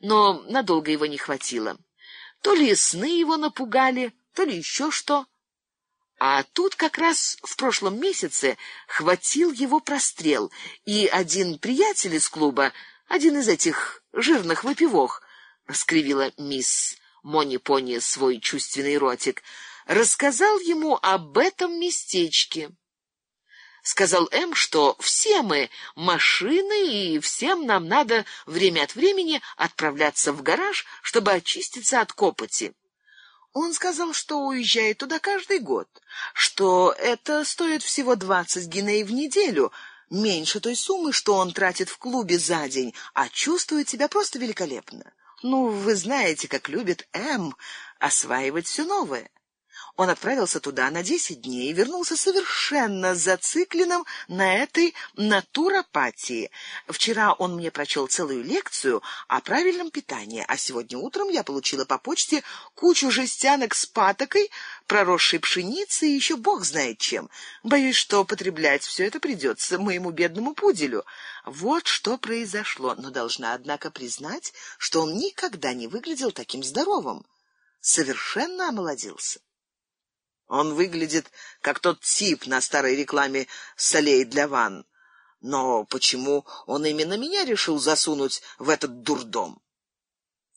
но надолго его не хватило. То ли сны его напугали, то ли еще что. А тут как раз в прошлом месяце хватил его прострел, и один приятель из клуба, один из этих жирных выпивох, скривила мисс Мони-Пони свой чувственный ротик, рассказал ему об этом местечке. Сказал М, что все мы машины, и всем нам надо время от времени отправляться в гараж, чтобы очиститься от копоти. Он сказал, что уезжает туда каждый год, что это стоит всего двадцать гиней в неделю, меньше той суммы, что он тратит в клубе за день, а чувствует себя просто великолепно. Ну, вы знаете, как любит М осваивать все новое. Он отправился туда на десять дней и вернулся совершенно зацикленным на этой натуропатии. Вчера он мне прочел целую лекцию о правильном питании, а сегодня утром я получила по почте кучу жестянок с патокой, проросшей пшеницы и еще бог знает чем. Боюсь, что потреблять все это придется моему бедному пуделю. Вот что произошло, но должна, однако, признать, что он никогда не выглядел таким здоровым. Совершенно омолодился. Он выглядит как тот тип на старой рекламе солей для ванн. Но почему он именно меня решил засунуть в этот дурдом?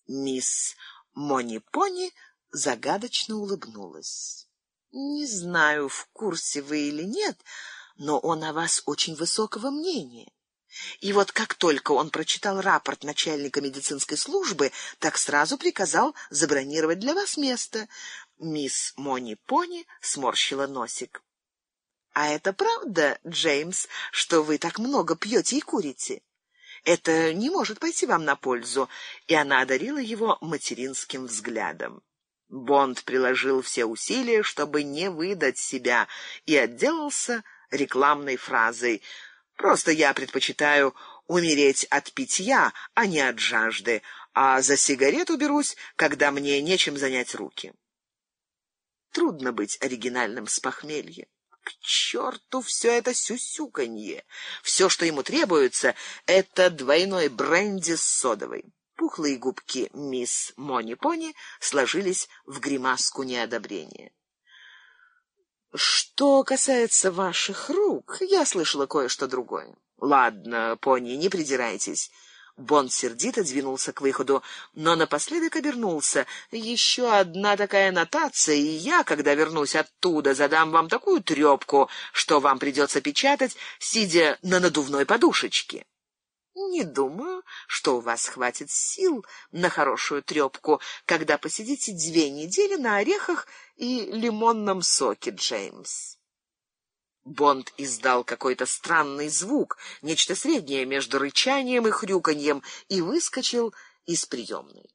Мисс Мони-Пони загадочно улыбнулась. Не знаю, в курсе вы или нет, но он о вас очень высокого мнения. И вот как только он прочитал рапорт начальника медицинской службы, так сразу приказал забронировать для вас место. Мисс Мони-Пони сморщила носик. А это правда, Джеймс, что вы так много пьете и курите? Это не может пойти вам на пользу, и она одарила его материнским взглядом. Бонд приложил все усилия, чтобы не выдать себя, и отделался рекламной фразой: "Просто я предпочитаю умереть от питья, а не от жажды, а за сигарету берусь, когда мне нечем занять руки". Трудно быть оригинальным с похмелья. К черту все это сюсюканье. Все, что ему требуется, это двойной бренди с содовой. Пухлые губки мисс Мони-Пони сложились в гримаску неодобрения. Что касается ваших рук, я слышала кое-что другое. Ладно, Пони, не придирайтесь. Бонд сердито двинулся к выходу, но напоследок обернулся. Еще одна такая нотация, и я, когда вернусь оттуда, задам вам такую трёпку, что вам придется печатать, сидя на надувной подушечке. Не думаю, что у вас хватит сил на хорошую трёпку, когда посидите две недели на орехах и лимонном соке, Джеймс. Бонд издал какой-то странный звук, нечто среднее между рычанием и хрюканьем, и выскочил из приемной.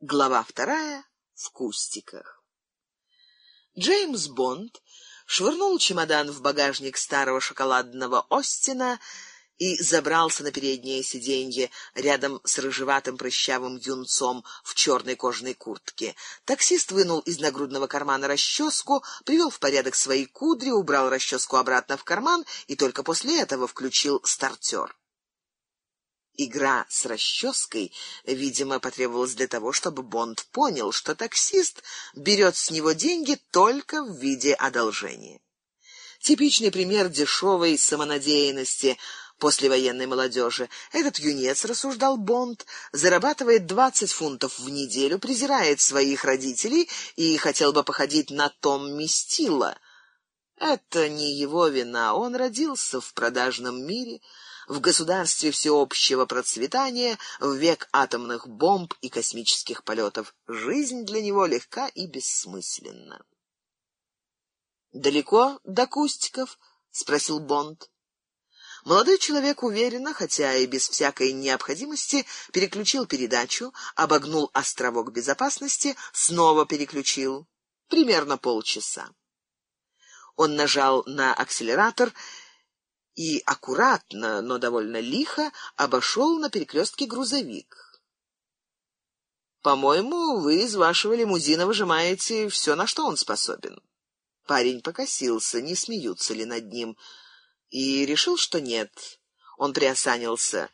Глава вторая в кустиках. Джеймс Бонд швырнул чемодан в багажник старого шоколадного Остина и забрался на переднее сиденье рядом с рыжеватым прыщавым юнцом в черной кожаной куртке. Таксист вынул из нагрудного кармана расческу, привел в порядок свои кудри, убрал расческу обратно в карман и только после этого включил стартер. Игра с расческой, видимо, потребовалась для того, чтобы Бонд понял, что таксист берет с него деньги только в виде одолжения. Типичный пример дешевой самонадеянности — послевоенной молодежи. Этот юнец, рассуждал Бонд, зарабатывает двадцать фунтов в неделю, презирает своих родителей и хотел бы походить на Том Мистила. Это не его вина, он родился в продажном мире, в государстве всеобщего процветания, в век атомных бомб и космических полетов. Жизнь для него легка и бессмысленна. Далеко до Кустиков? спросил Бонд. Молодой человек уверенно, хотя и без всякой необходимости, переключил передачу, обогнул островок безопасности, снова переключил. Примерно полчаса. Он нажал на акселератор и аккуратно, но довольно лихо обошел на перекрестке грузовик. По-моему, вы из вашего лимузина выжимаете все, на что он способен. Парень покосился, не смеются ли над ним и решил, что нет. Он приосанился.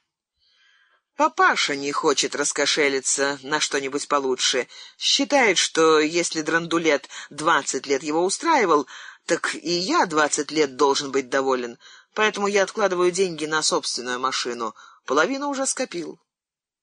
Папаша не хочет раскошелиться на что-нибудь получше. Считает, что если драндулет двадцать лет его устраивал, так и я двадцать лет должен быть доволен. Поэтому я откладываю деньги на собственную машину. Половину уже скопил.